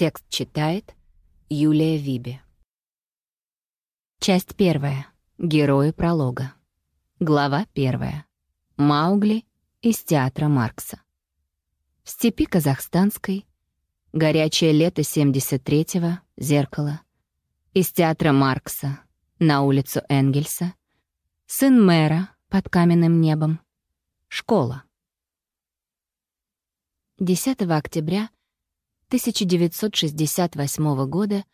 Текст читает Юлия Виби. Часть первая. Герои пролога. Глава первая. Маугли из театра Маркса. В степи казахстанской. Горячее лето 73-го. Зеркало. Из театра Маркса. На улицу Энгельса. Сын мэра под каменным небом. Школа. 10 октября 1968 года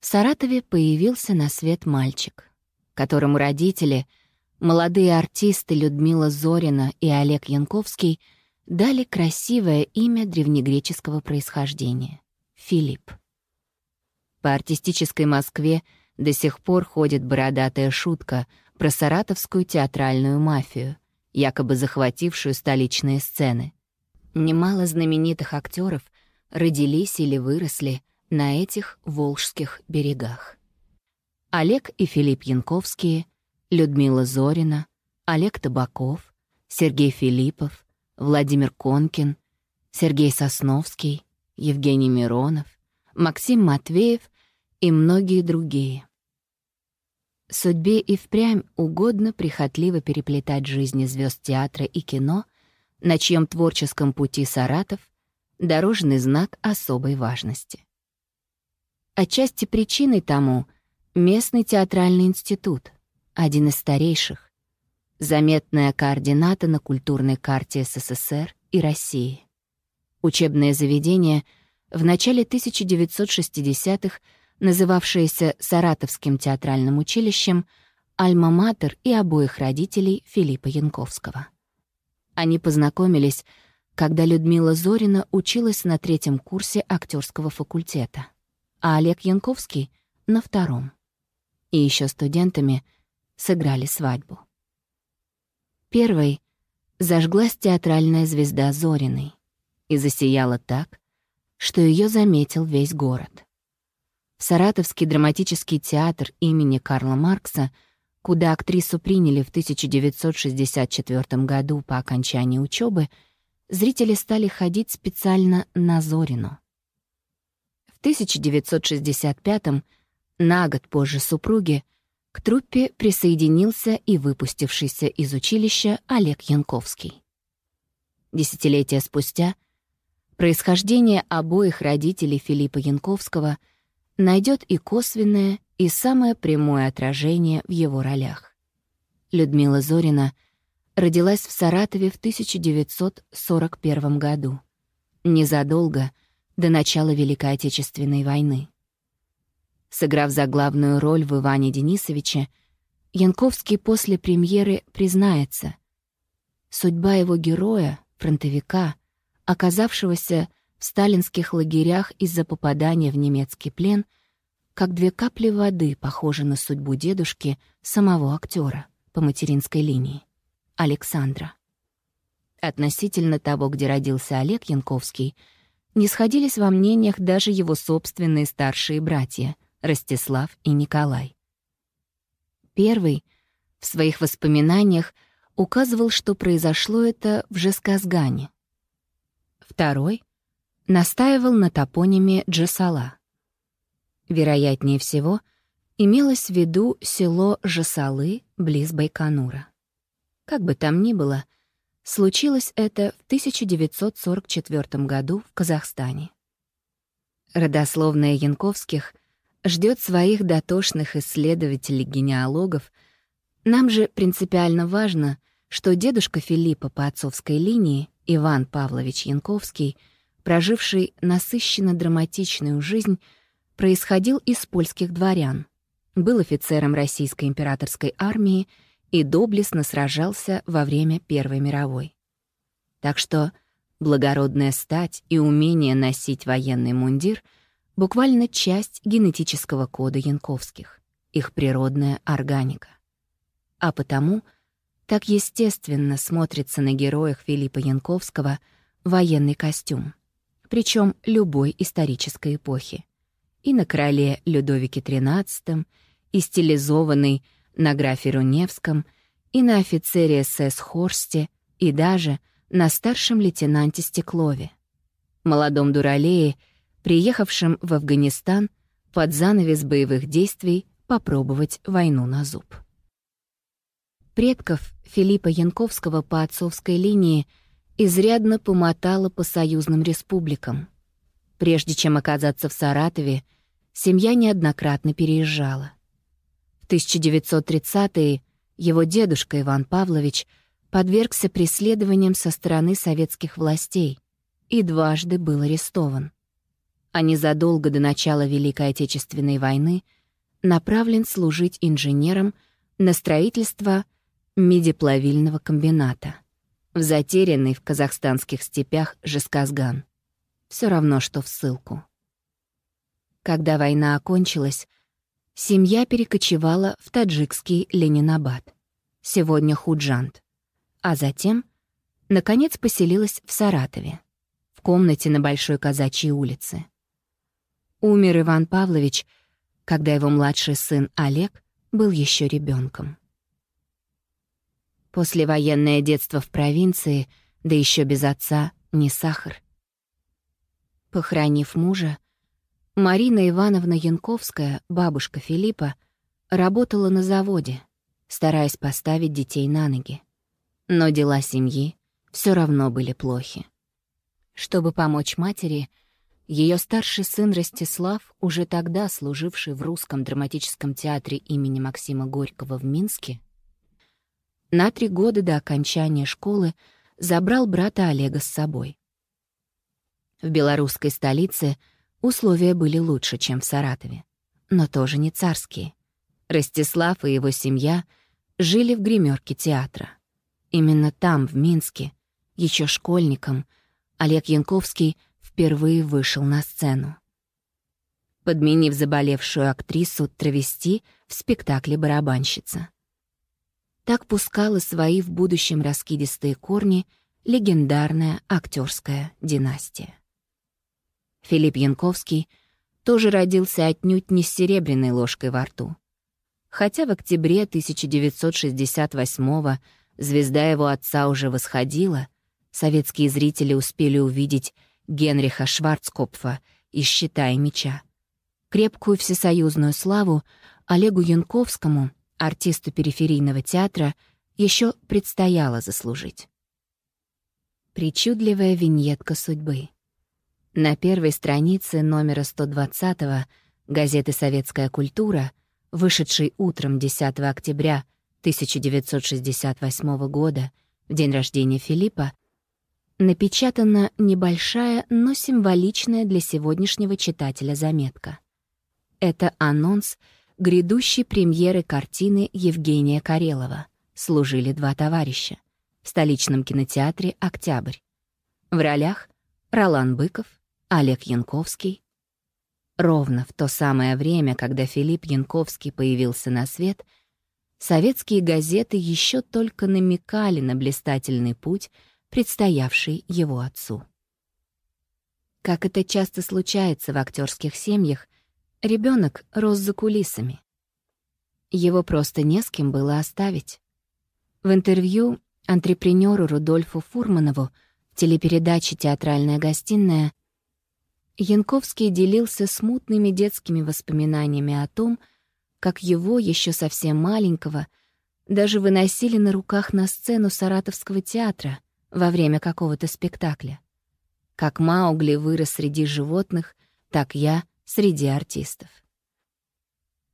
в Саратове появился на свет мальчик, которому родители, молодые артисты Людмила Зорина и Олег Янковский, дали красивое имя древнегреческого происхождения — Филипп. По артистической Москве до сих пор ходит бородатая шутка про саратовскую театральную мафию, якобы захватившую столичные сцены. Немало знаменитых актеров — родились или выросли на этих волжских берегах. Олег и Филипп Янковские, Людмила Зорина, Олег Табаков, Сергей Филиппов, Владимир Конкин, Сергей Сосновский, Евгений Миронов, Максим Матвеев и многие другие. Судьбе и впрямь угодно прихотливо переплетать жизни звезд театра и кино, на чьем творческом пути Саратов дорожный знак особой важности. Отчасти причиной тому местный театральный институт, один из старейших, заметная координата на культурной карте СССР и России. Учебное заведение в начале 1960-х, называвшееся Саратовским театральным училищем, альма-матер и обоих родителей Филиппа Янковского. Они познакомились когда Людмила Зорина училась на третьем курсе актерского факультета, а Олег Янковский — на втором. И еще студентами сыграли свадьбу. Первой зажглась театральная звезда Зориной и засияла так, что ее заметил весь город. В Саратовский драматический театр имени Карла Маркса, куда актрису приняли в 1964 году по окончании учебы, зрители стали ходить специально на Зорину. В 1965-м, на год позже супруги, к труппе присоединился и выпустившийся из училища Олег Янковский. Десятилетия спустя происхождение обоих родителей Филиппа Янковского найдет и косвенное, и самое прямое отражение в его ролях. Людмила Зорина — родилась в Саратове в 1941 году, незадолго до начала Великой Отечественной войны. Сыграв заглавную роль в Иване Денисовиче, Янковский после премьеры признается, судьба его героя, фронтовика, оказавшегося в сталинских лагерях из-за попадания в немецкий плен, как две капли воды похожа на судьбу дедушки самого актера по материнской линии. Александра. Относительно того, где родился Олег Янковский, не сходились во мнениях даже его собственные старшие братья Ростислав и Николай. Первый в своих воспоминаниях указывал, что произошло это в Жесказгане. Второй настаивал на топониме Джасала. Вероятнее всего, имелось в виду село Жасалы близ Байконура. Как бы там ни было, случилось это в 1944 году в Казахстане. Родословная Янковских ждет своих дотошных исследователей-генеалогов. Нам же принципиально важно, что дедушка Филиппа по отцовской линии, Иван Павлович Янковский, проживший насыщенно драматичную жизнь, происходил из польских дворян, был офицером российской императорской армии — и доблестно сражался во время Первой мировой. Так что благородная стать и умение носить военный мундир — буквально часть генетического кода Янковских, их природная органика. А потому так естественно смотрится на героях Филиппа Янковского военный костюм, причем любой исторической эпохи. И на короле Людовике XIII, и стилизованный — на графе Руневском и на офицере СС Хорсте и даже на старшем лейтенанте Стеклове, молодом дуралее, приехавшим в Афганистан под занавес боевых действий попробовать войну на зуб. Предков Филиппа Янковского по отцовской линии изрядно помотало по союзным республикам. Прежде чем оказаться в Саратове, семья неоднократно переезжала. В 1930-е его дедушка Иван Павлович подвергся преследованиям со стороны советских властей и дважды был арестован. А незадолго до начала Великой Отечественной войны направлен служить инженером на строительство медиплавильного комбината в затерянный в казахстанских степях Жесказган. Все равно, что в ссылку. Когда война окончилась, Семья перекочевала в таджикский Ленинабад, сегодня Худжант, а затем, наконец, поселилась в Саратове, в комнате на Большой Казачьей улице. Умер Иван Павлович, когда его младший сын Олег был еще ребенком. Послевоенное детство в провинции, да еще без отца, не сахар. Похоронив мужа, Марина Ивановна Янковская, бабушка Филиппа, работала на заводе, стараясь поставить детей на ноги. Но дела семьи все равно были плохи. Чтобы помочь матери, ее старший сын Ростислав, уже тогда служивший в Русском драматическом театре имени Максима Горького в Минске, на три года до окончания школы забрал брата Олега с собой. В белорусской столице — Условия были лучше, чем в Саратове, но тоже не царские. Ростислав и его семья жили в гримерке театра. Именно там, в Минске, еще школьником, Олег Янковский впервые вышел на сцену. Подменив заболевшую актрису травести в спектакле «Барабанщица». Так пускала свои в будущем раскидистые корни легендарная актерская династия. Филипп Янковский тоже родился отнюдь не с серебряной ложкой во рту. Хотя в октябре 1968-го звезда его отца уже восходила, советские зрители успели увидеть Генриха Шварцкопфа из «Щита и меча». Крепкую всесоюзную славу Олегу Янковскому, артисту периферийного театра, еще предстояло заслужить. Причудливая виньетка судьбы — на первой странице номера 120 газеты «Советская культура», вышедшей утром 10 октября 1968 года, в день рождения Филиппа, напечатана небольшая, но символичная для сегодняшнего читателя заметка. Это анонс грядущей премьеры картины Евгения Карелова «Служили два товарища» в столичном кинотеатре «Октябрь». В ролях Ролан Быков, Олег Янковский. Ровно в то самое время, когда Филипп Янковский появился на свет, советские газеты еще только намекали на блистательный путь, предстоявший его отцу. Как это часто случается в актерских семьях, ребенок рос за кулисами. Его просто не с кем было оставить. В интервью антрепренеру Рудольфу Фурманову в телепередаче «Театральная гостиная» Янковский делился смутными детскими воспоминаниями о том, как его, еще совсем маленького, даже выносили на руках на сцену Саратовского театра во время какого-то спектакля. Как Маугли вырос среди животных, так я среди артистов.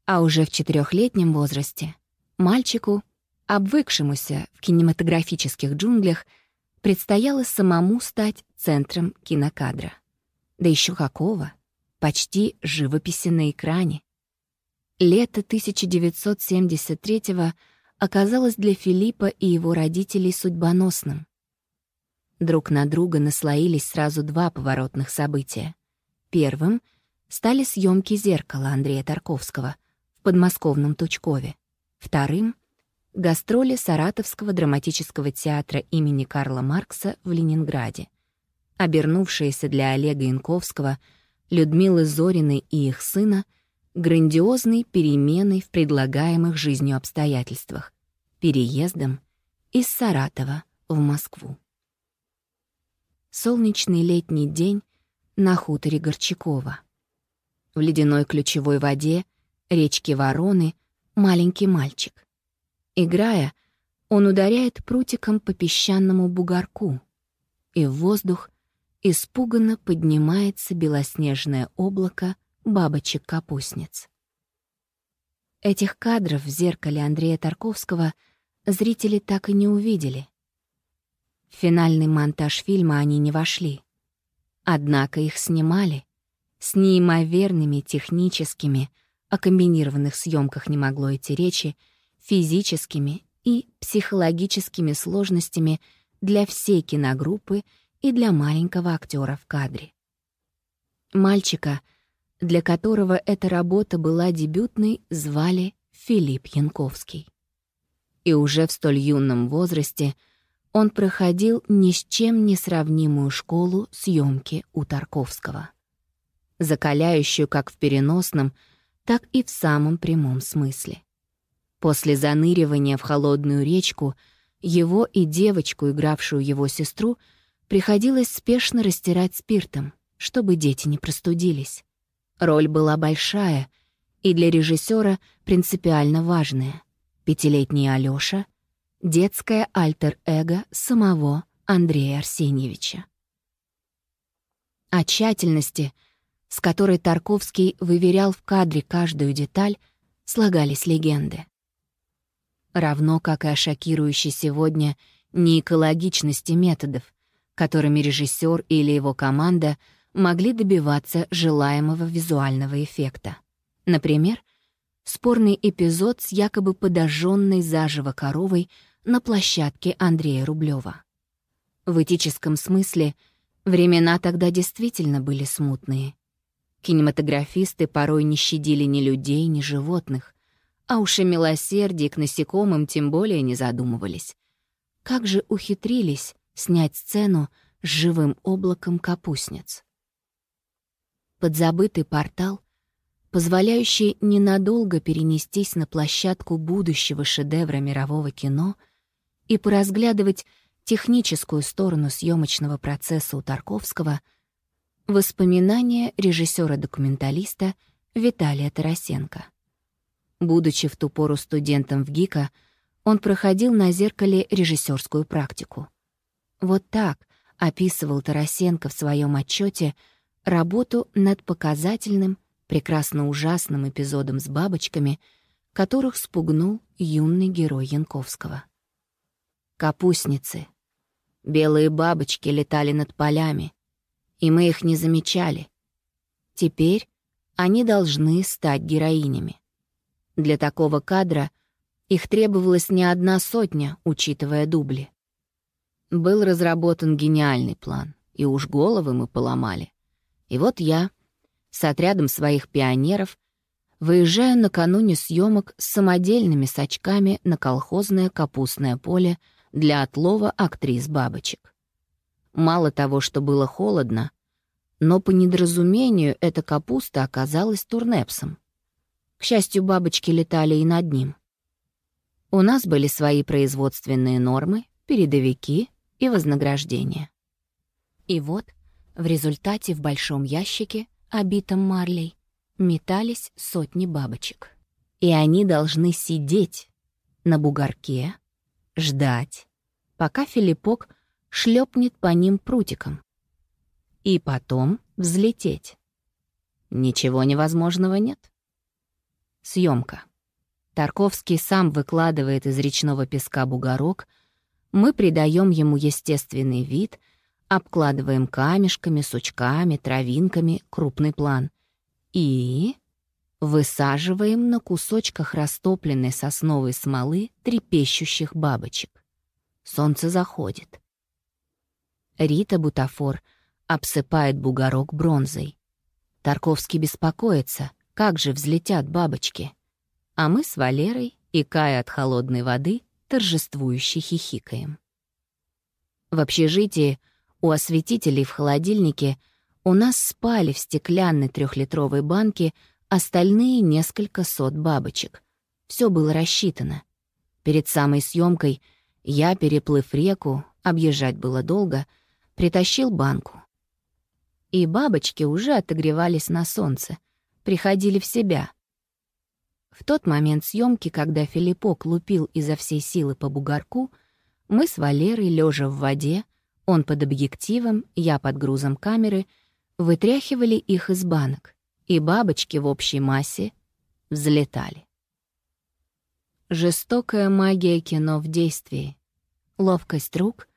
А уже в четырехлетнем возрасте мальчику, обвыкшемуся в кинематографических джунглях, предстояло самому стать центром кинокадра. Да еще какого? Почти живописи на экране. Лето 1973-го оказалось для Филиппа и его родителей судьбоносным. Друг на друга наслоились сразу два поворотных события. Первым стали съемки «Зеркала» Андрея Тарковского в подмосковном Тучкове. Вторым — гастроли Саратовского драматического театра имени Карла Маркса в Ленинграде — обернувшаяся для Олега Янковского, Людмилы Зориной и их сына грандиозной переменой в предлагаемых жизнью обстоятельствах, переездом из Саратова в Москву. Солнечный летний день на хуторе Горчакова. В ледяной ключевой воде, речке Вороны, маленький мальчик. Играя, он ударяет прутиком по песчаному бугорку, и в воздух испуганно поднимается белоснежное облако бабочек-капустниц. Этих кадров в зеркале Андрея Тарковского зрители так и не увидели. В финальный монтаж фильма они не вошли. Однако их снимали с неимоверными техническими, о комбинированных съемках не могло идти речи, физическими и психологическими сложностями для всей киногруппы и для маленького актера в кадре. Мальчика, для которого эта работа была дебютной, звали Филипп Янковский. И уже в столь юном возрасте он проходил ни с чем не сравнимую школу съемки у Тарковского. Закаляющую как в переносном, так и в самом прямом смысле. После заныривания в холодную речку его и девочку, игравшую его сестру, приходилось спешно растирать спиртом, чтобы дети не простудились. Роль была большая и для режиссера принципиально важная. Пятилетний Алёша — детское альтер-эго самого Андрея Арсеньевича. О тщательности, с которой Тарковский выверял в кадре каждую деталь, слагались легенды равно как и о шокирующей сегодня неэкологичности методов, которыми режиссер или его команда могли добиваться желаемого визуального эффекта. Например, спорный эпизод с якобы подожженной заживо коровой на площадке Андрея Рублева. В этическом смысле времена тогда действительно были смутные. Кинематографисты порой не щадили ни людей, ни животных, а уж и милосердие к насекомым тем более не задумывались. Как же ухитрились снять сцену с живым облаком капустниц? Подзабытый портал, позволяющий ненадолго перенестись на площадку будущего шедевра мирового кино и поразглядывать техническую сторону съемочного процесса у Тарковского, воспоминания режиссера-документалиста Виталия Тарасенко. Будучи в ту пору студентом в ГИКа, он проходил на зеркале режиссерскую практику. Вот так описывал Тарасенко в своем отчете работу над показательным, прекрасно ужасным эпизодом с бабочками, которых спугнул юный герой Янковского. Капустницы. Белые бабочки летали над полями, и мы их не замечали. Теперь они должны стать героинями. Для такого кадра их требовалось не одна сотня, учитывая дубли. Был разработан гениальный план, и уж головы мы поломали. И вот я, с отрядом своих пионеров, выезжаю накануне съемок с самодельными сачками на колхозное капустное поле для отлова актрис-бабочек. Мало того, что было холодно, но по недоразумению эта капуста оказалась турнепсом. К счастью, бабочки летали и над ним. У нас были свои производственные нормы, передовики и вознаграждения. И вот, в результате в большом ящике, обитом марлей, метались сотни бабочек. И они должны сидеть на бугорке, ждать, пока Филиппок шлепнет по ним прутиком. И потом взлететь. Ничего невозможного нет. Съемка. Тарковский сам выкладывает из речного песка бугорок, мы придаем ему естественный вид, обкладываем камешками, сучками, травинками крупный план и высаживаем на кусочках растопленной сосновой смолы трепещущих бабочек. Солнце заходит. Рита Бутафор обсыпает бугорок бронзой. Тарковский беспокоится — как же взлетят бабочки? А мы с Валерой, икая от холодной воды, торжествующе хихикаем. В общежитии у осветителей в холодильнике у нас спали в стеклянной трехлитровой банке остальные несколько сот бабочек. Все было рассчитано. Перед самой съемкой я, переплыв реку, объезжать было долго, притащил банку. и бабочки уже отогревались на солнце, приходили в себя. В тот момент съемки, когда Филиппок лупил изо всей силы по бугорку, мы с Валерой, лежа в воде, он под объективом, я под грузом камеры, вытряхивали их из банок, и бабочки в общей массе взлетали. Жестокая магия кино в действии, ловкость рук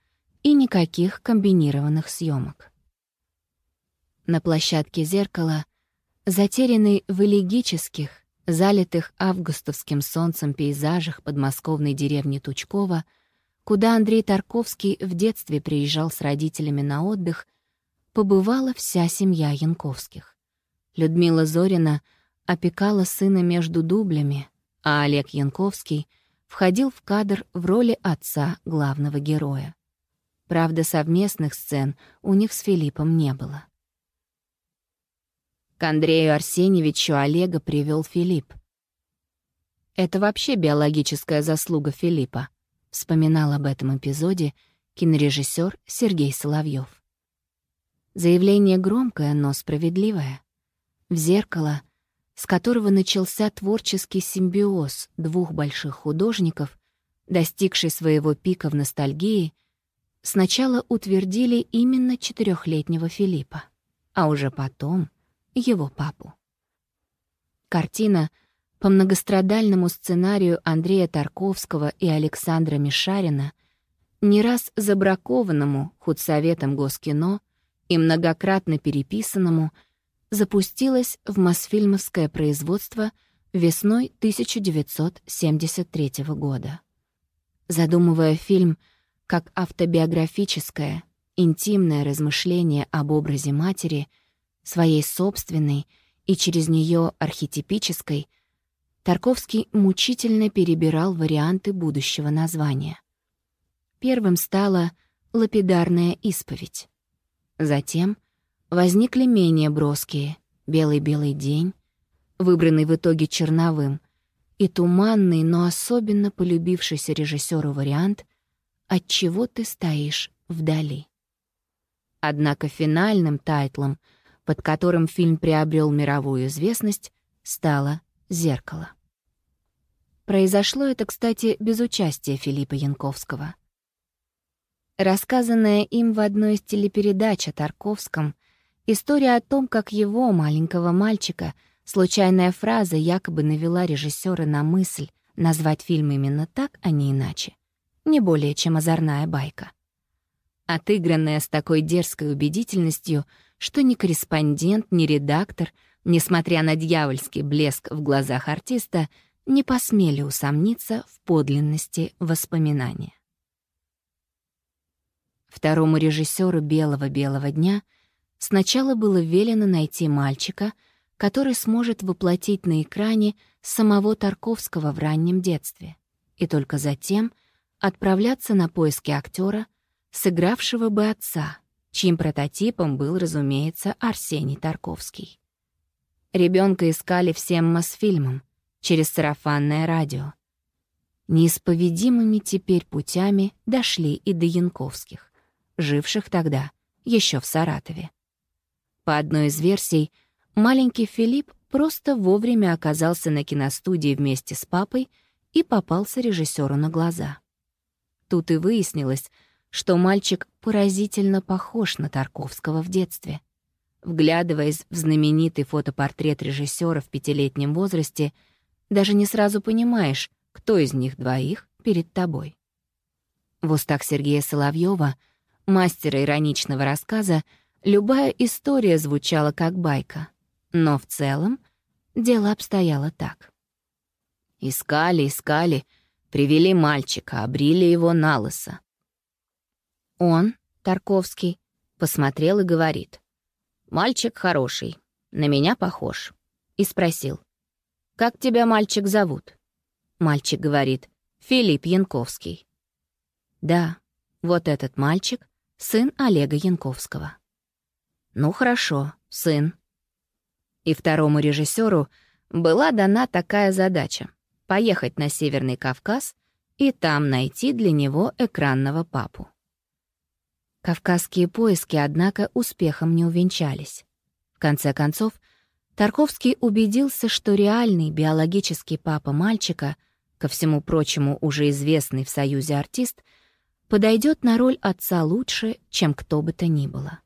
и никаких комбинированных съемок. На площадке зеркала, затерянный в элегических, залитых августовским солнцем пейзажах подмосковной деревни Тучкова, куда Андрей Тарковский в детстве приезжал с родителями на отдых, побывала вся семья Янковских. Людмила Зорина опекала сына между дублями, а Олег Янковский входил в кадр в роли отца главного героя. Правда, совместных сцен у них с Филиппом не было. К Андрею Арсеньевичу Олега привел Филипп. «Это вообще биологическая заслуга Филиппа», — вспоминал об этом эпизоде кинорежиссер Сергей Соловьев. Заявление громкое, но справедливое. В зеркало — с которого начался творческий симбиоз двух больших художников, достигший своего пика в ностальгии, сначала утвердили именно четырехлетнего Филиппа, а уже потом его папу. Картина по многострадальному сценарию Андрея Тарковского и Александра Мишарина, не раз забракованному худсоветом Госкино и многократно переписанному — запустилась в Мосфильмовское производство весной 1973 года. Задумывая фильм как автобиографическое, интимное размышление об образе матери, своей собственной и через нее архетипической, Тарковский мучительно перебирал варианты будущего названия. Первым стала «Лапидарная исповедь». Затем возникли менее броские «Белый-белый день», выбранный в итоге черновым, и туманный, но особенно полюбившийся режиссеру вариант «От чего ты стоишь вдали». Однако финальным тайтлом, под которым фильм приобрел мировую известность, стало «Зеркало». Произошло это, кстати, без участия Филиппа Янковского. Рассказанная им в одной из телепередач о Тарковском — История о том, как его, маленького мальчика, случайная фраза якобы навела режиссера на мысль назвать фильм именно так, а не иначе. Не более чем озорная байка. Отыгранная с такой дерзкой убедительностью, что ни корреспондент, ни редактор, несмотря на дьявольский блеск в глазах артиста, не посмели усомниться в подлинности воспоминания. Второму режиссеру «Белого-белого дня» Сначала было велено найти мальчика, который сможет воплотить на экране самого Тарковского в раннем детстве, и только затем отправляться на поиски актера, сыгравшего бы отца, чьим прототипом был, разумеется, Арсений Тарковский. Ребенка искали всем Мосфильмом, через сарафанное радио. Неисповедимыми теперь путями дошли и до Янковских, живших тогда еще в Саратове. По одной из версий, маленький Филипп просто вовремя оказался на киностудии вместе с папой и попался режиссеру на глаза. Тут и выяснилось, что мальчик поразительно похож на Тарковского в детстве. Вглядываясь в знаменитый фотопортрет режиссера в пятилетнем возрасте, даже не сразу понимаешь, кто из них двоих перед тобой. В устах Сергея Соловьева, мастера ироничного рассказа, Любая история звучала как байка, но в целом дело обстояло так. Искали, искали, привели мальчика, обрили его на лысо. Он, Тарковский, посмотрел и говорит. «Мальчик хороший, на меня похож». И спросил. «Как тебя, мальчик, зовут?» Мальчик говорит. «Филипп Янковский». Да, вот этот мальчик — сын Олега Янковского. Ну хорошо, сын. И второму режиссеру была дана такая задача — поехать на Северный Кавказ и там найти для него экранного папу. Кавказские поиски, однако, успехом не увенчались. В конце концов, Тарковский убедился, что реальный биологический папа мальчика, ко всему прочему уже известный в Союзе артист, подойдет на роль отца лучше, чем кто бы то ни было.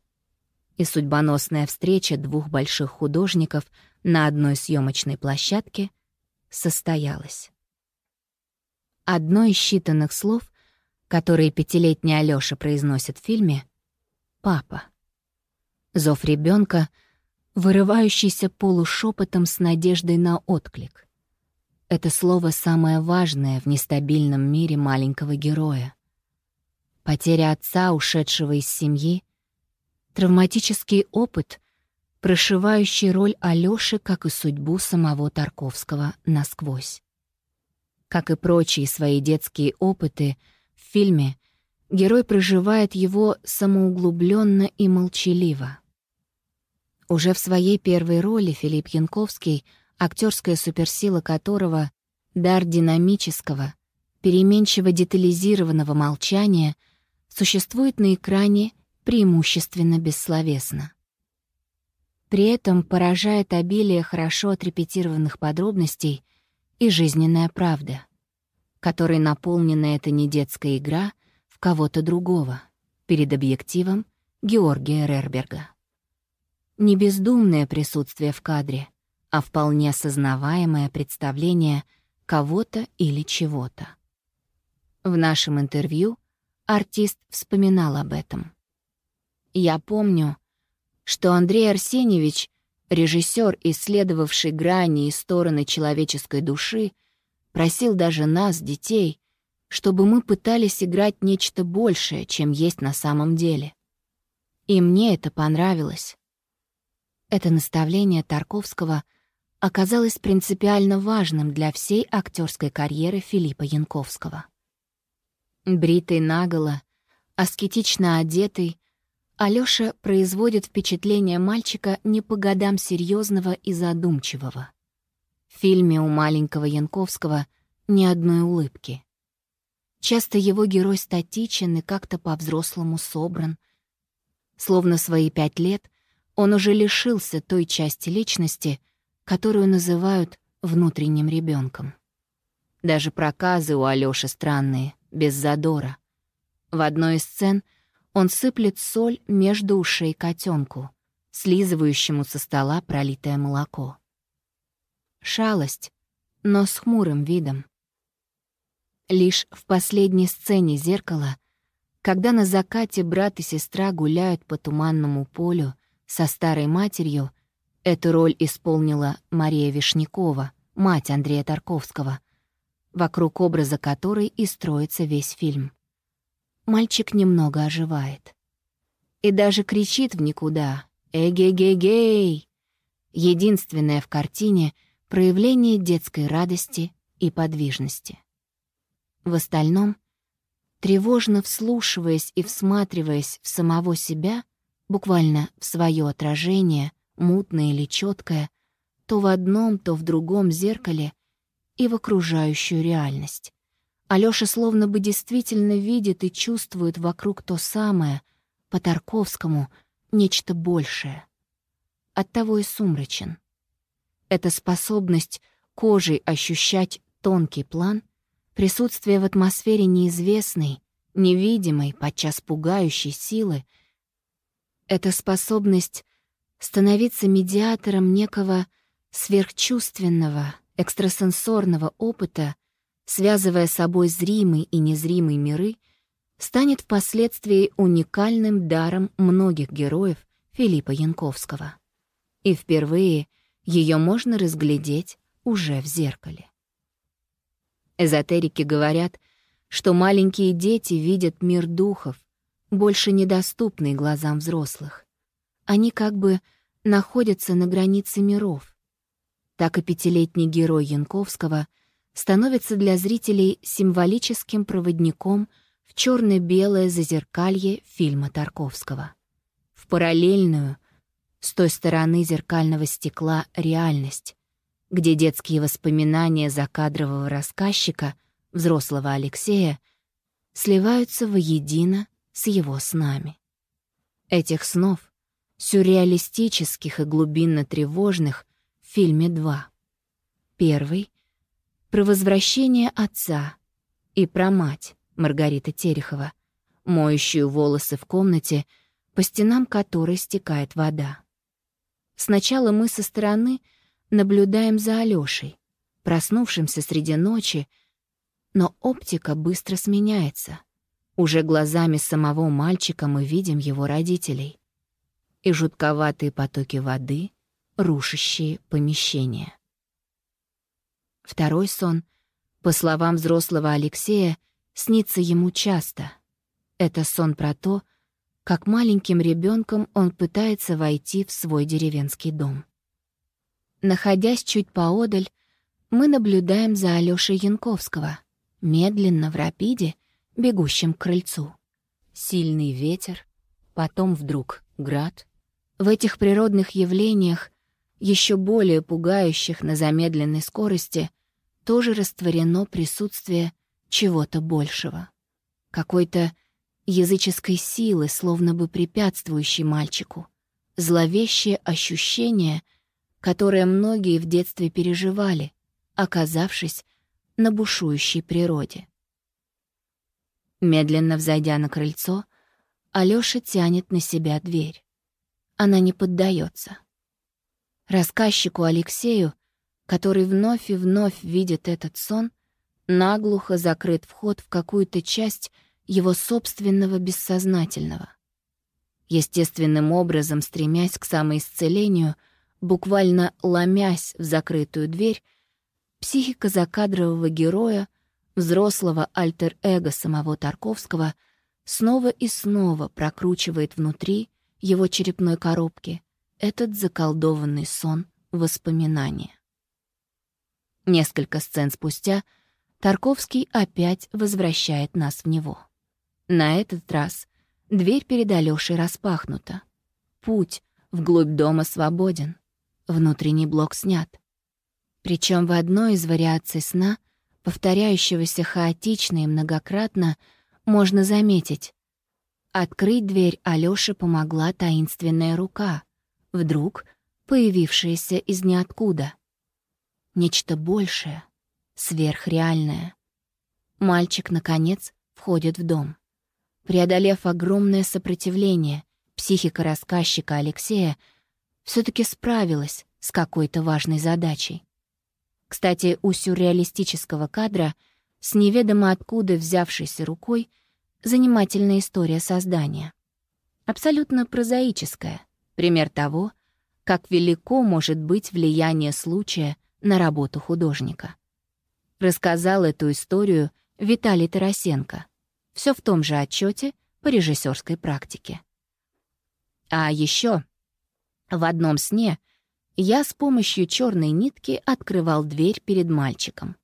И судьбоносная встреча двух больших художников на одной съемочной площадке состоялась. Одно из считанных слов, которые пятилетний Алёша произносит в фильме — «папа». Зов ребенка, вырывающийся полушепотом с надеждой на отклик. Это слово самое важное в нестабильном мире маленького героя. Потеря отца, ушедшего из семьи, травматический опыт, прошивающий роль Алёши, как и судьбу самого Тарковского, насквозь. Как и прочие свои детские опыты, в фильме герой проживает его самоуглубленно и молчаливо. Уже в своей первой роли Филипп Янковский, актерская суперсила которого — дар динамического, переменчиво детализированного молчания, существует на экране преимущественно бессловесно. При этом поражает обилие хорошо отрепетированных подробностей — и жизненная правда, которой наполнена эта недетская игра в кого-то другого перед объективом Георгия Рерберга. Не бездумное присутствие в кадре, а вполне осознаваемое представление кого-то или чего-то. В нашем интервью артист вспоминал об этом. «Я помню, что Андрей Арсеньевич Режиссер, исследовавший грани и стороны человеческой души, просил даже нас, детей, чтобы мы пытались играть нечто большее, чем есть на самом деле. И мне это понравилось. Это наставление Тарковского оказалось принципиально важным для всей актерской карьеры Филиппа Янковского. Бритый наголо, аскетично одетый, Алёша производит впечатление мальчика не по годам серьезного и задумчивого. В фильме у маленького Янковского ни одной улыбки. Часто его герой статичен и как-то по-взрослому собран. Словно свои пять лет он уже лишился той части личности, которую называют внутренним ребенком. Даже проказы у Алёши странные, без задора. В одной из сцен — он сыплет соль между ушей котенку, слизывающему со стола пролитое молоко. Шалость, но с хмурым видом. Лишь в последней сцене зеркала, когда на закате брат и сестра гуляют по туманному полю со старой матерью, эту роль исполнила Мария Вишнякова, мать Андрея Тарковского, вокруг образа которой и строится весь фильм мальчик немного оживает. И даже кричит в никуда «Эгей-гей-гей!» Единственное в картине проявление детской радости и подвижности. В остальном, тревожно вслушиваясь и всматриваясь в самого себя, буквально в свое отражение, мутное или четкое, то в одном, то в другом зеркале и в окружающую реальность. Алёша словно бы действительно видит и чувствует вокруг то самое, по Тарковскому, нечто большее. Оттого и сумрачен. Эта способность кожей ощущать тонкий план, присутствие в атмосфере неизвестной, невидимой, подчас пугающей силы, эта способность становиться медиатором некого сверхчувственного, экстрасенсорного опыта — связывая собой зримый и незримый миры, станет впоследствии уникальным даром многих героев Филиппа Янковского. И впервые ее можно разглядеть уже в зеркале. Эзотерики говорят, что маленькие дети видят мир духов, больше недоступный глазам взрослых. Они как бы находятся на границе миров. Так и пятилетний герой Янковского — становится для зрителей символическим проводником в черно-белое зазеркалье фильма Тарковского. В параллельную, с той стороны зеркального стекла, реальность, где детские воспоминания закадрового рассказчика, взрослого Алексея, сливаются воедино с его снами. Этих снов, сюрреалистических и глубинно тревожных, в фильме «Два». Первый — про возвращение отца и про мать Маргарита Терехова, моющую волосы в комнате, по стенам которой стекает вода. Сначала мы со стороны наблюдаем за Алёшей, проснувшимся среди ночи, но оптика быстро сменяется. Уже глазами самого мальчика мы видим его родителей. И жутковатые потоки воды, рушащие помещения. Второй сон, по словам взрослого Алексея, снится ему часто. Это сон про то, как маленьким ребенком он пытается войти в свой деревенский дом. Находясь чуть поодаль, мы наблюдаем за Алёшей Янковского, медленно в рапиде, бегущим к крыльцу. Сильный ветер, потом вдруг град. В этих природных явлениях, еще более пугающих на замедленной скорости, тоже растворено присутствие чего-то большего. Какой-то языческой силы, словно бы препятствующей мальчику. Зловещее ощущение, которое многие в детстве переживали, оказавшись на бушующей природе. Медленно взойдя на крыльцо, Алёша тянет на себя дверь. Она не поддается. Рассказчику Алексею, который вновь и вновь видит этот сон, наглухо закрыт вход в какую-то часть его собственного бессознательного. Естественным образом, стремясь к самоисцелению, буквально ломясь в закрытую дверь, психика закадрового героя, взрослого альтер-эго самого Тарковского, снова и снова прокручивает внутри его черепной коробки этот заколдованный сон воспоминания. Несколько сцен спустя Тарковский опять возвращает нас в него. На этот раз дверь перед Алёшей распахнута. Путь вглубь дома свободен. Внутренний блок снят. Причем в одной из вариаций сна, повторяющегося хаотично и многократно, можно заметить. Открыть дверь Алёше помогла таинственная рука, вдруг появившаяся из ниоткуда. Нечто большее, сверхреальное. Мальчик, наконец, входит в дом. Преодолев огромное сопротивление, психика рассказчика Алексея все таки справилась с какой-то важной задачей. Кстати, у сюрреалистического кадра с неведомо откуда взявшейся рукой занимательная история создания. Абсолютно прозаическая, пример того, как велико может быть влияние случая на работу художника. Рассказал эту историю Виталий Тарасенко, все в том же отчете по режиссерской практике. А еще в одном сне я с помощью черной нитки открывал дверь перед мальчиком.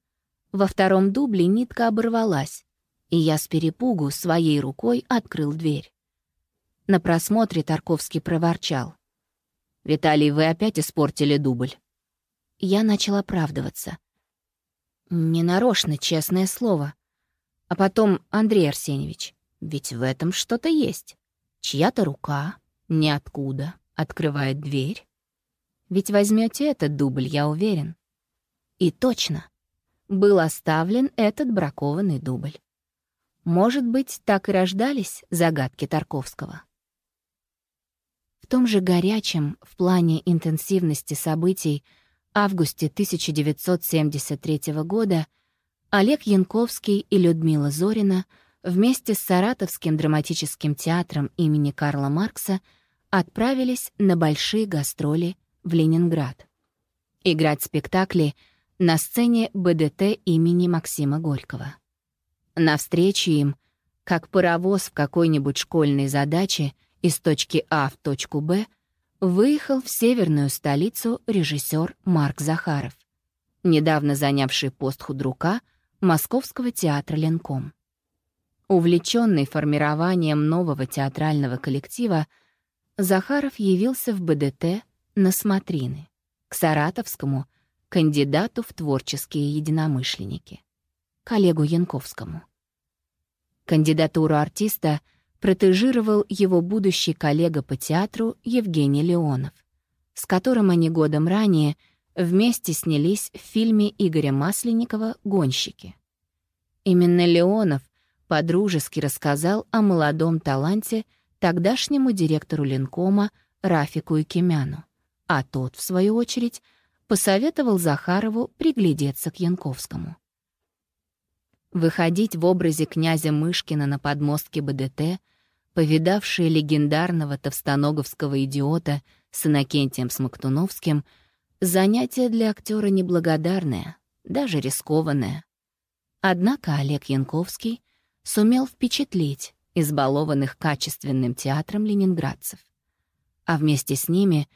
Во втором дубле нитка оборвалась, и я с перепугу своей рукой открыл дверь. На просмотре Тарковский проворчал. «Виталий, вы опять испортили дубль». Я начал оправдываться. «Ненарочно, честное слово. А потом, Андрей Арсеньевич, ведь в этом что-то есть. Чья-то рука, ниоткуда, открывает дверь. Ведь возьмете этот дубль, я уверен. И точно. Был оставлен этот бракованный дубль. Может быть, так и рождались загадки Тарковского. В том же горячем, в плане интенсивности событий, августе 1973 года — Олег Янковский и Людмила Зорина вместе с Саратовским драматическим театром имени Карла Маркса отправились на большие гастроли в Ленинград. Играть спектакли на сцене БДТ имени Максима Горького. Навстречу им, как паровоз в какой-нибудь школьной задаче из точки А в точку Б, выехал в северную столицу режиссер Марк Захаров, недавно занявший пост худрука — Московского театра «Ленком». Увлеченный формированием нового театрального коллектива, Захаров явился в БДТ на смотрины, к Саратовскому, кандидату в творческие единомышленники, коллегу Янковскому. Кандидатуру артиста протежировал его будущий коллега по театру Евгений Леонов, с которым они годом ранее вместе снялись в фильме Игоря Масленникова «Гонщики». Именно Леонов подружески рассказал о молодом таланте тогдашнему директору Ленкома Рафику Икемяну, а тот, в свою очередь, посоветовал Захарову приглядеться к Янковскому. Выходить в образе князя Мышкина на подмостке БДТ, повидавшие легендарного товстоноговского идиота с Иннокентием Смоктуновским, занятие для актера неблагодарное, даже рискованное. Однако Олег Янковский сумел впечатлить избалованных качественным театром ленинградцев, а вместе с ними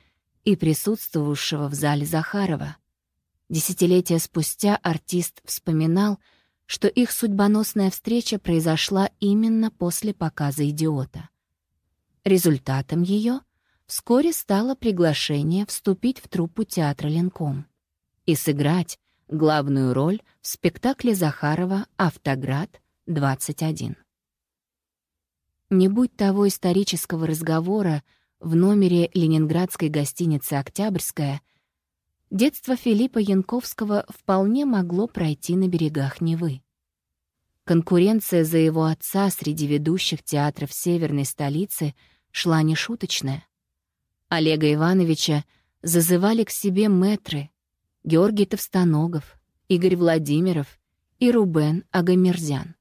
и присутствовавшего в зале Захарова. Десятилетия спустя артист вспоминал — что их судьбоносная встреча произошла именно после показа «Идиота». Результатом ее вскоре стало приглашение вступить в труппу театра «Ленком» и сыграть главную роль в спектакле Захарова «Автоград-21». Не будь того исторического разговора в номере ленинградской гостиницы «Октябрьская», детство Филиппа Янковского вполне могло пройти на берегах Невы. Конкуренция за его отца среди ведущих театров северной столицы шла нешуточная. Олега Ивановича зазывали к себе мэтры Георгий Товстоногов, Игорь Владимиров и Рубен Агамерзян.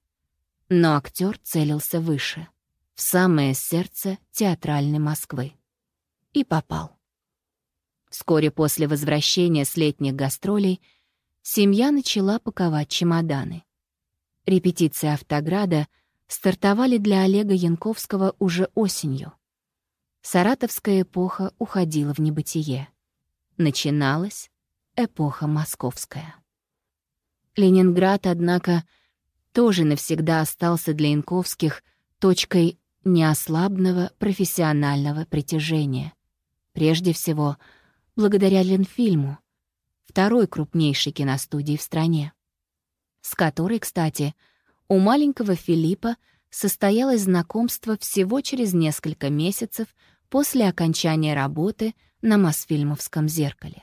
Но актер целился выше, в самое сердце театральной Москвы. И попал. Вскоре после возвращения с летних гастролей семья начала паковать чемоданы. Репетиции «Автограда» стартовали для Олега Янковского уже осенью. Саратовская эпоха уходила в небытие. Начиналась эпоха московская. Ленинград, однако, тоже навсегда остался для Янковских точкой неослабного профессионального притяжения. Прежде всего — благодаря Ленфильму, второй крупнейшей киностудии в стране, с которой, кстати, у маленького Филиппа состоялось знакомство всего через несколько месяцев после окончания работы на Мосфильмовском «Зеркале».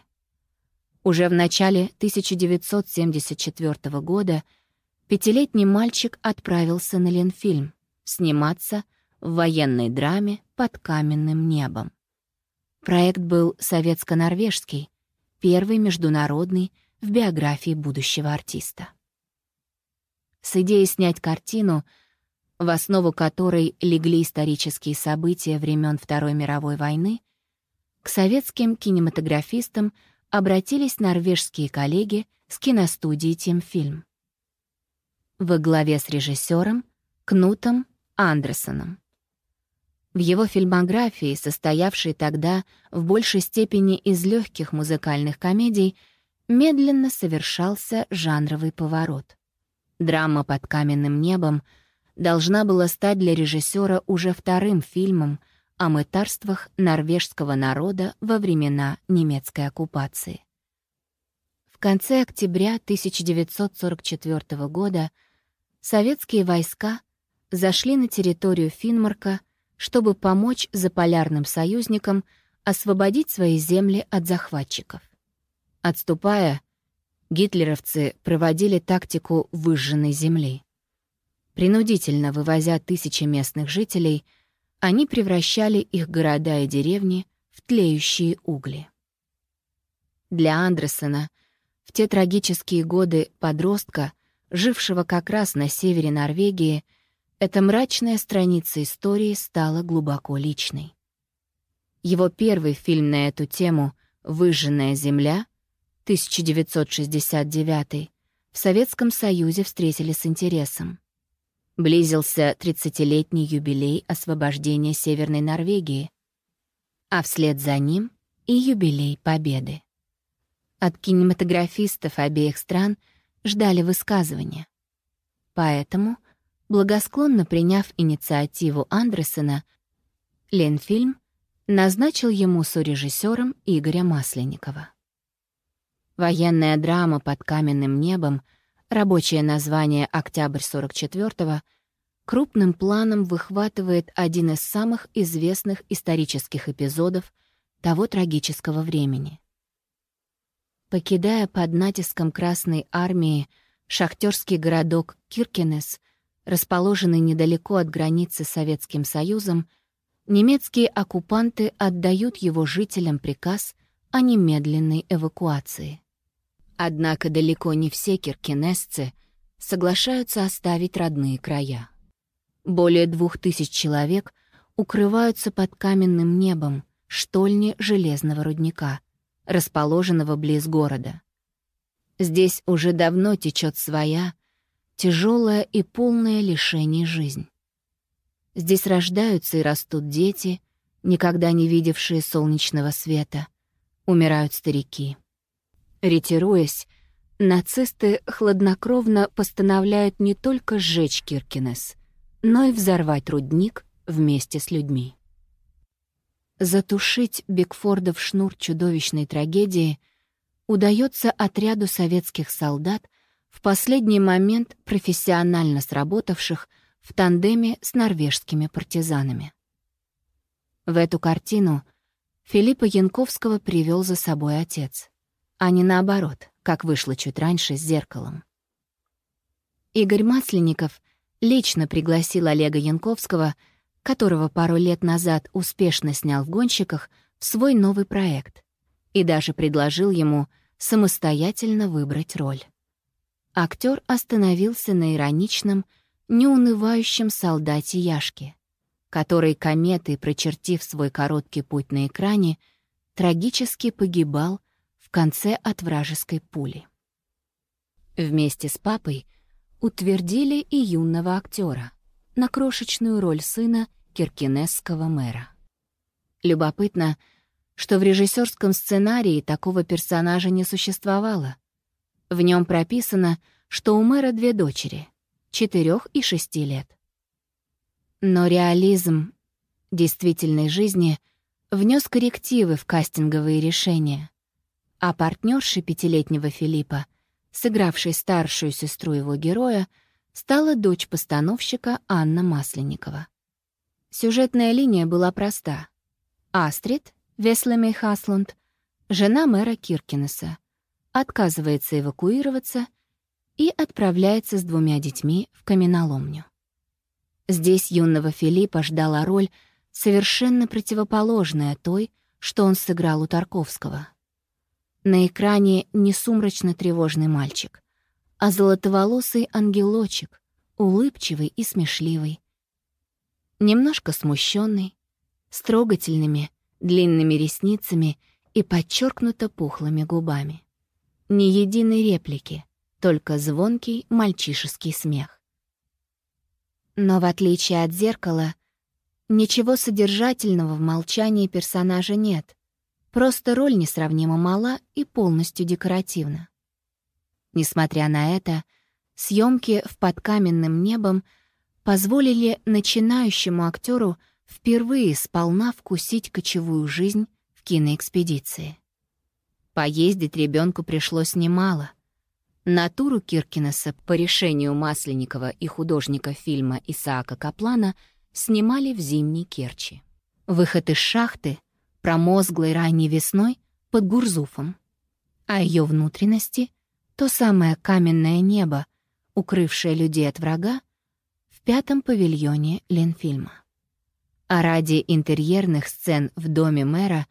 Уже в начале 1974 года пятилетний мальчик отправился на Ленфильм сниматься в военной драме «Под каменным небом». Проект был советско-норвежский, первый международный в биографии будущего артиста. С идеей снять картину, в основу которой легли исторические события времен Второй мировой войны, к советским кинематографистам обратились норвежские коллеги с киностудии «Тимфильм». Во главе с режиссером Кнутом Андерсоном. В его фильмографии, состоявшей тогда в большей степени из легких музыкальных комедий, медленно совершался жанровый поворот. Драма «Под каменным небом» должна была стать для режиссера уже вторым фильмом о мытарствах норвежского народа во времена немецкой оккупации. В конце октября 1944 года советские войска зашли на территорию Финмарка чтобы помочь заполярным союзникам освободить свои земли от захватчиков. Отступая, гитлеровцы проводили тактику выжженной земли. Принудительно вывозя тысячи местных жителей, они превращали их города и деревни в тлеющие угли. Для Андерсона в те трагические годы подростка, жившего как раз на севере Норвегии, эта мрачная страница истории стала глубоко личной. Его первый фильм на эту тему «Выжженная земля» 1969 в Советском Союзе встретили с интересом. Близился 30-летний юбилей освобождения Северной Норвегии, а вслед за ним и юбилей Победы. От кинематографистов обеих стран ждали высказывания. Поэтому Благосклонно приняв инициативу Андерсена, Ленфильм назначил ему сорежиссером Игоря Масленникова. Военная драма «Под каменным небом», рабочее название «Октябрь 44-го», крупным планом выхватывает один из самых известных исторических эпизодов того трагического времени. Покидая под натиском Красной Армии шахтерский городок Киркенес, расположенный недалеко от границы с Советским Союзом, немецкие оккупанты отдают его жителям приказ о немедленной эвакуации. Однако далеко не все киркенесцы соглашаются оставить родные края. Более двух тысяч человек укрываются под каменным небом штольни железного рудника, расположенного близ города. Здесь уже давно течет своя, тяжелая и полная лишений жизнь. Здесь рождаются и растут дети, никогда не видевшие солнечного света. Умирают старики. Ретируясь, нацисты хладнокровно постановляют не только сжечь Киркинес, но и взорвать рудник вместе с людьми. Затушить Бигфордов шнур чудовищной трагедии удается отряду советских солдат, в последний момент профессионально сработавших в тандеме с норвежскими партизанами. В эту картину Филиппа Янковского привел за собой отец, а не наоборот, как вышло чуть раньше с зеркалом. Игорь Масленников лично пригласил Олега Янковского, которого пару лет назад успешно снял в «Гонщиках», в свой новый проект и даже предложил ему самостоятельно выбрать роль. Актер остановился на ироничном, неунывающем солдате Яшке, который кометой, прочертив свой короткий путь на экране, трагически погибал конце от вражеской пули. Вместе с папой утвердили и юного актера на крошечную роль сына киркинесского мэра. Любопытно, что в режиссерском сценарии такого персонажа не существовало. В нем прописано, что у мэра две дочери — четырех и шести лет. Но реализм действительной жизни внес коррективы в кастинговые решения, а партнершей пятилетнего Филиппа, сыгравшей старшую сестру его героя, стала дочь постановщика Анна Масленникова. Сюжетная линия была проста. Астрид, Веслемей Хаслунд, жена мэра Киркинеса, отказывается эвакуироваться и отправляется с двумя детьми в каменоломню. Здесь юного Филиппа ждала роль, совершенно противоположная той, что он сыграл у Тарковского. На экране не сумрачно-тревожный мальчик, а золотоволосый ангелочек, улыбчивый и смешливый. Немножко смущенный, с трогательными, длинными ресницами и подчеркнуто пухлыми губами. Ни единой реплики — только звонкий мальчишеский смех. Но в отличие от зеркала, ничего содержательного в молчании персонажа нет, просто роль несравнимо мала и полностью декоративна. Несмотря на это, съемки в подкаменным небом позволили начинающему актеру впервые сполна вкусить кочевую жизнь в киноэкспедиции. Поездить ребенку пришлось немало. Натуру Киркинеса по решению Масленникова и художника фильма Исаака Каплана снимали в зимней Керчи. Выход из шахты промозглой ранней весной под Гурзуфом, а ее внутренности — то самое каменное небо, укрывшее людей от врага, в пятом павильоне Ленфильма. А ради интерьерных сцен в доме мэра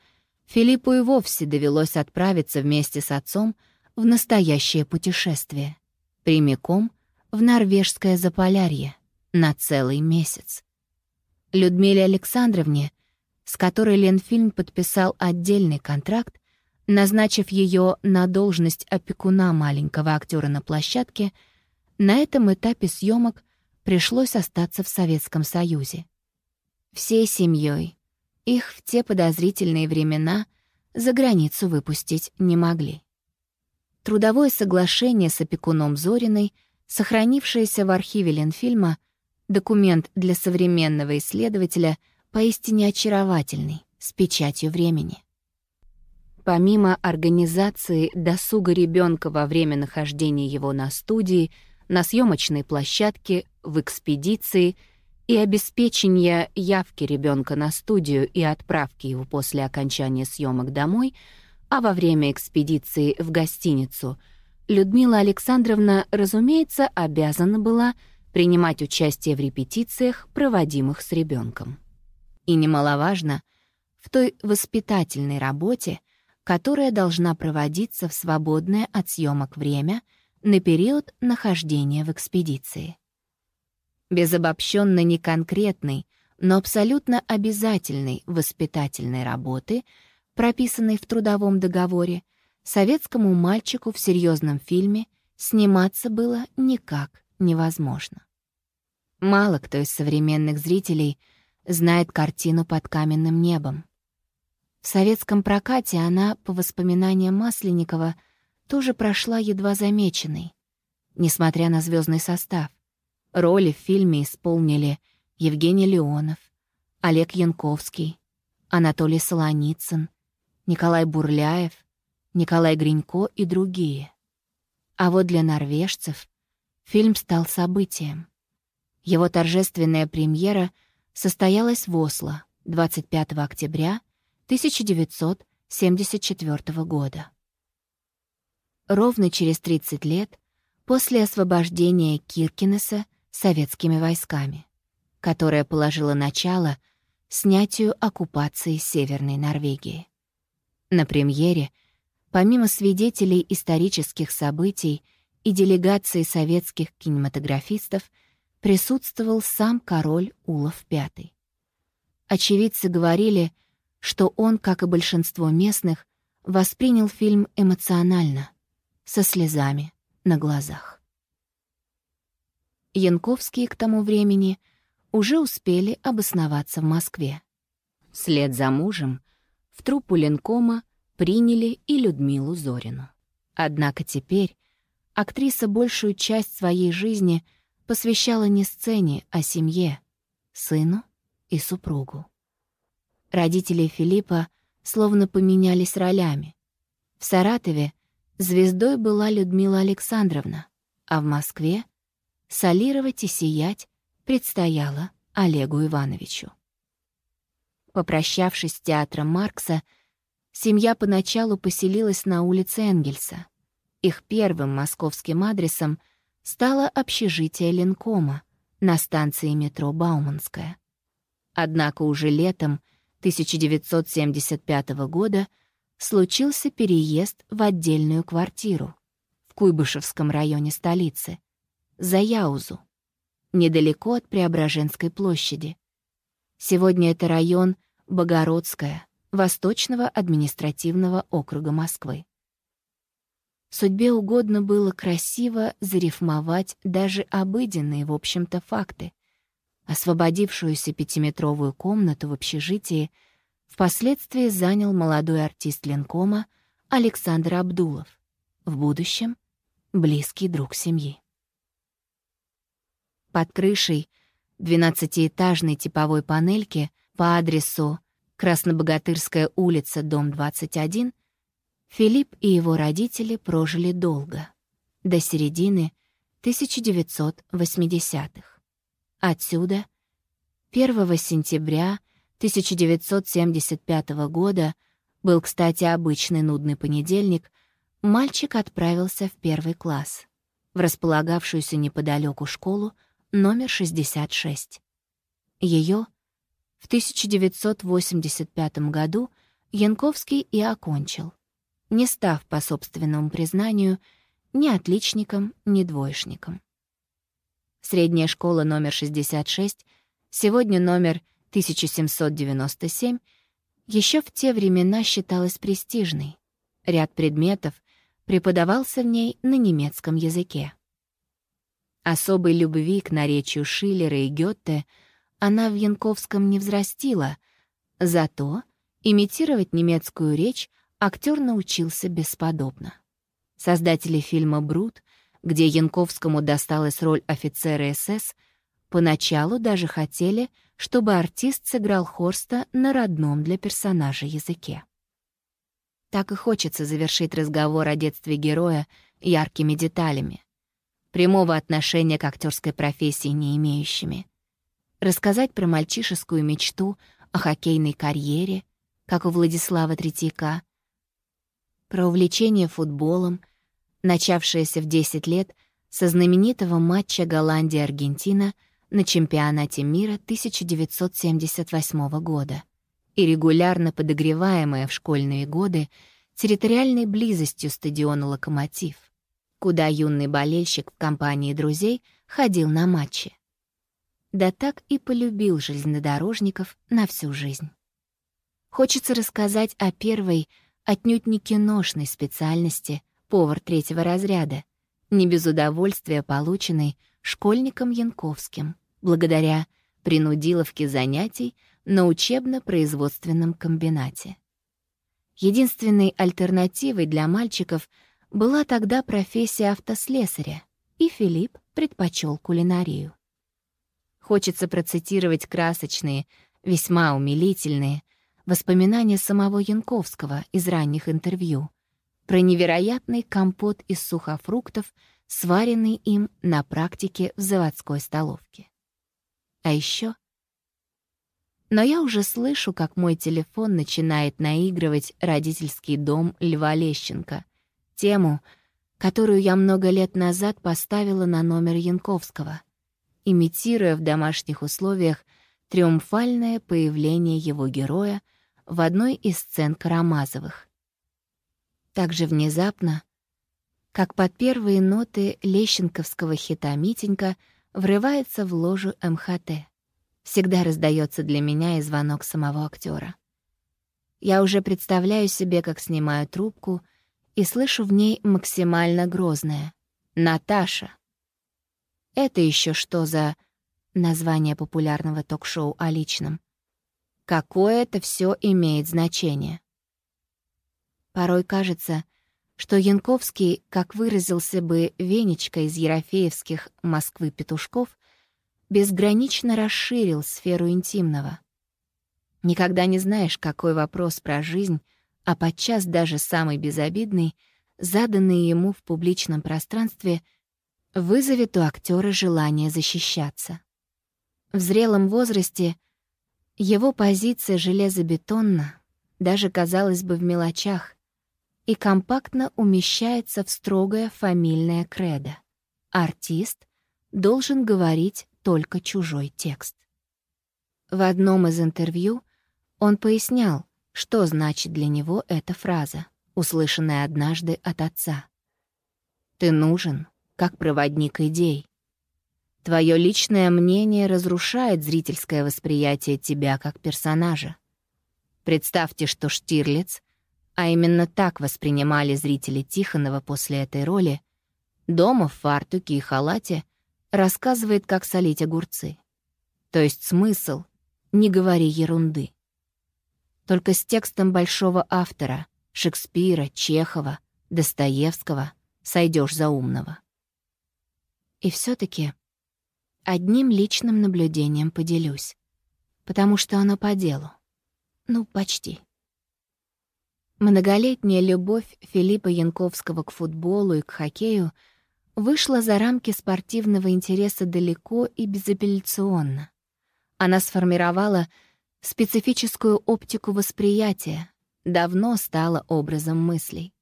Филиппу и вовсе довелось отправиться вместе с отцом — в настоящее путешествие, прямиком в норвежское Заполярье на целый месяц. Людмиле Александровне, с которой Ленфильм подписал отдельный контракт, назначив ее на должность опекуна маленького актера на площадке, на этом этапе съемок пришлось остаться в Советском Союзе. Всей семьей их в те подозрительные времена за границу выпустить не могли. Трудовое соглашение с опекуном Зориной, сохранившееся в архиве Ленфильма, документ для современного исследователя поистине очаровательный, с печатью времени. Помимо организации досуга ребенка во время нахождения его на студии, на съемочной площадке, в экспедиции и обеспечение явки ребенка на студию и отправки его после окончания съемок домой, а во время экспедиции в гостиницу, Людмила Александровна, разумеется, обязана была принимать участие в репетициях, проводимых с ребенком. И немаловажно, в той воспитательной работе, которая должна проводиться в свободное от съемок время на период нахождения в экспедиции. Без обобщенно неконкретной, но абсолютно обязательной воспитательной работы, прописанной в трудовом договоре, советскому мальчику в серьезном фильме сниматься было никак невозможно. Мало кто из современных зрителей знает картину под каменным небом. В советском прокате она, по воспоминаниям Масленникова, тоже прошла едва замеченной, несмотря на звездный состав. Роли в фильме исполнили Евгений Леонов, Олег Янковский, Анатолий Солоницын, Николай Бурляев, Николай Гринько и другие. А вот для норвежцев фильм стал событием. Его торжественная премьера состоялась в Осло 25 октября 1974 года. Ровно через 30 лет после освобождения Киркинеса советскими войсками, которое положило начало снятию оккупации Северной Норвегии. На премьере, помимо свидетелей исторических событий и делегации советских кинематографистов, присутствовал сам король Улов V. Очевидцы говорили, что он, как и большинство местных, воспринял фильм эмоционально, со слезами на глазах. Янковские к тому времени уже успели обосноваться в Москве. Вслед за мужем в труппу Ленкома приняли и Людмилу Зорину. Однако теперь актриса большую часть своей жизни посвящала не сцене, а семье, сыну и супругу. Родители Филиппа словно поменялись ролями. В Саратове звездой была Людмила Александровна, а в Москве солировать и сиять предстояло Олегу Ивановичу. Попрощавшись с театром Маркса, семья поначалу поселилась на улице Энгельса. Их первым московским адресом стало общежитие Ленкома на станции метро Бауманская. Однако уже летом — 1975 года случился переезд в отдельную квартиру в Куйбышевском районе столицы, за Яузу, недалеко от Преображенской площади. Сегодня это район Богородская, Восточного административного округа Москвы. Судьбе угодно было красиво зарифмовать даже обыденные, в общем-то, факты — Освободившуюся пятиметровую комнату в общежитии впоследствии занял молодой артист Ленкома Александр Абдулов, в будущем близкий друг семьи. Под крышей двенадцатиэтажной типовой панельки по адресу Краснобогатырская улица, дом 21, Филипп и его родители прожили долго, до середины 1980-х. Отсюда 1 сентября 1975 года был, кстати, обычный нудный понедельник, мальчик отправился в первый класс, в располагавшуюся неподалеку школу номер 66. Ее в 1985 году Янковский и окончил, не став, по собственному признанию, ни отличником, ни двоечником. Средняя школа номер 66, сегодня номер 1797, еще в те времена считалась престижной. Ряд предметов преподавался в ней на немецком языке. Особой любви к наречию Шиллера и Гёте она в Янковском не взрастила, зато имитировать немецкую речь актер научился бесподобно. Создатели фильма «Брут» где Янковскому досталась роль офицера СС, поначалу даже хотели, чтобы артист сыграл Хорста на родном для персонажа языке. Так и хочется завершить разговор о детстве героя яркими деталями. прямого отношения к актерской профессии не имеющими. Рассказать про мальчишескую мечту о хоккейной карьере, как у Владислава Третьяка, про увлечение футболом, начавшееся в 10 лет со знаменитого матча Голландия-Аргентина на чемпионате мира 1978 года и регулярно подогреваемое в школьные годы территориальной близостью стадиона «Локомотив», куда юный болельщик в компании друзей ходил на матчи. Да так и полюбил железнодорожников на всю жизнь. Хочется рассказать о первой, отнюдь не киношной специальности повар третьего разряда, не без удовольствия полученной школьником Янковским, благодаря принудиловке занятий на учебно-производственном комбинате. Единственной альтернативой для мальчиков была тогда профессия автослесаря, и Филипп предпочел кулинарию. Хочется процитировать красочные, весьма умилительные воспоминания самого Янковского из ранних интервью про невероятный компот из сухофруктов, сваренный им на практике в заводской столовке. А еще но я уже слышу, как мой телефон начинает наигрывать «Родительский дом» Льва Лещенко, тему, которую я много лет назад поставила на номер Янковского, имитируя в домашних условиях триумфальное появление его героя в одной из сцен Карамазовых. Так же внезапно, как под первые ноты лещенковского хита «Митенька» врывается в ложу МХТ — всегда раздается для меня и звонок самого актера. Я уже представляю себе, как снимаю трубку и слышу в ней максимально грозное «Наташа». Это еще что за название популярного ток-шоу о личном? Какое это все имеет значение? Порой кажется, что Янковский, как выразился бы Венечка из Ерофеевских «Москвы-петушков», безгранично расширил сферу интимного. Никогда не знаешь, какой вопрос про жизнь, а подчас даже самый безобидный, заданный ему в публичном пространстве, вызовет у актера желание защищаться. В зрелом возрасте его позиция железобетонна, даже, казалось бы, в мелочах, и компактно умещается в строгое фамильное кредо. Артист должен говорить только чужой текст. В одном из интервью он пояснял, что значит для него эта фраза, услышанная однажды от отца. «Ты нужен, как проводник идей. Твое личное мнение разрушает зрительское восприятие тебя как персонажа. Представьте, что Штирлиц, а именно так воспринимали зрители Тихонова после этой роли, дома в фартуке и халате — рассказывает, как солить огурцы. То есть смысл «не говори ерунды». Только с текстом большого автора — Шекспира, Чехова, Достоевского — сойдешь за умного. И все таки одним личным наблюдением поделюсь, потому что оно по делу. Ну, почти. Многолетняя любовь Филиппа Янковского к футболу и к хоккею — вышла за рамки спортивного интереса далеко и безапелляционно. Она сформировала специфическую оптику восприятия, давно стала образом мыслей.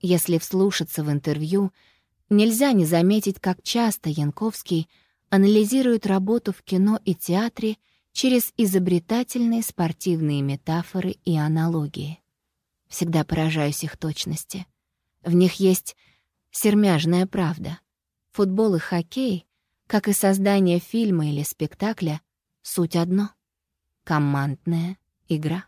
Если вслушаться в интервью, нельзя не заметить, как часто Янковский анализирует работу в кино и театре через изобретательные спортивные метафоры и аналогии. Всегда поражаюсь их точности. В них есть Сермяжная правда. Футбол и хоккей, как и создание фильма или спектакля, суть одно — командная игра.